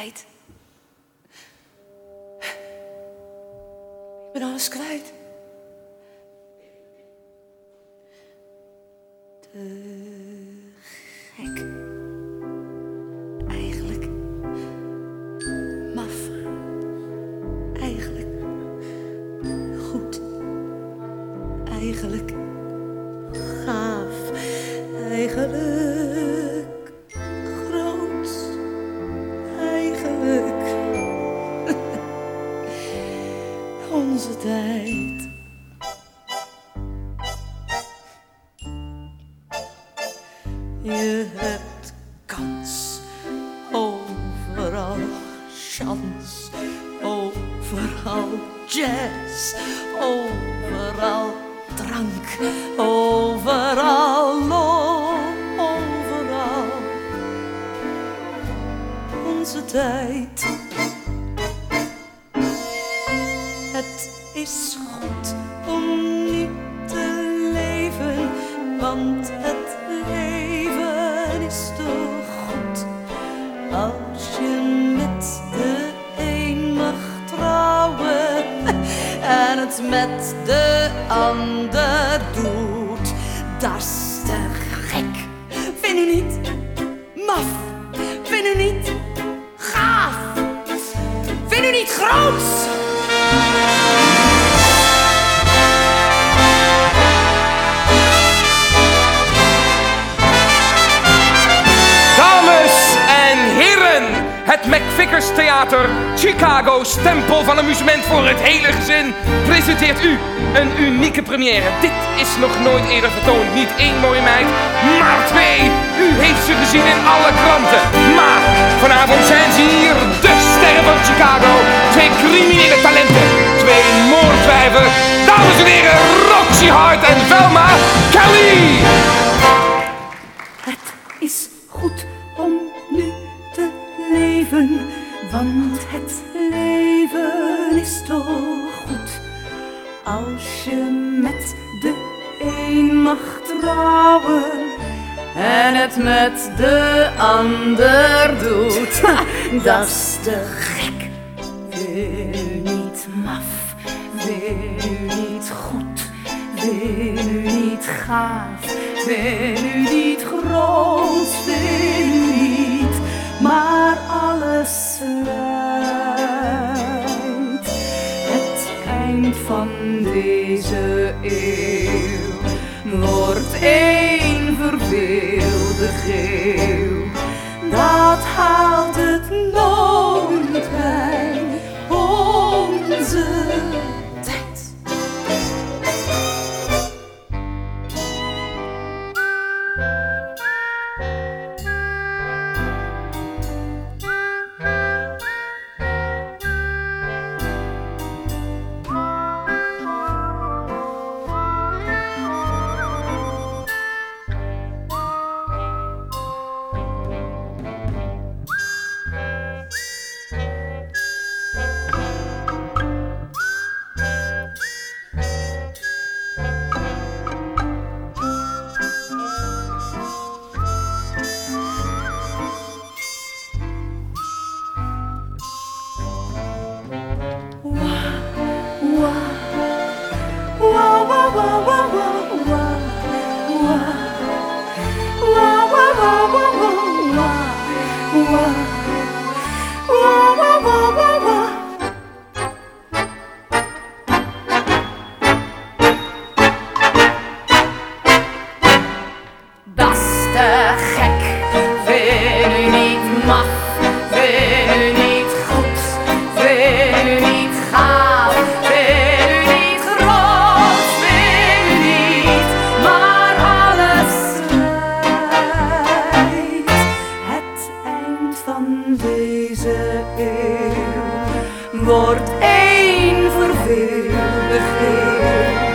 kwijt. Ik ben alles kwijt. Te gek. Eigenlijk. Maf. Eigenlijk. Goed. Eigenlijk. Chance, overal jazz, overal drank, overal overal onze tijd. Het is goed om nu te leven, want het met de ander doet, dat is te gek. Vind u niet? Maf. Vind u niet? Het McVickers Theater, Chicago's tempel van amusement voor het hele gezin, presenteert u een unieke première. Dit is nog nooit eerder vertoond. Niet één mooie meid, maar twee. U heeft ze gezien in alle kranten. Maar vanavond zijn ze hier, de sterren van Chicago. Twee criminele talenten, twee moordwijven. Dames en heren, Roxy Hart en Velma Kelly. Leven, want het leven is toch goed. Als je met de een mag trouwen en het met de ander doet, dat is te gek. Wil u niet maf, wil u niet goed, wil u niet gaaf, wil u niet groot, deze eeuw wordt een verveelde geest. deze eeuw wordt één verveeld begeer.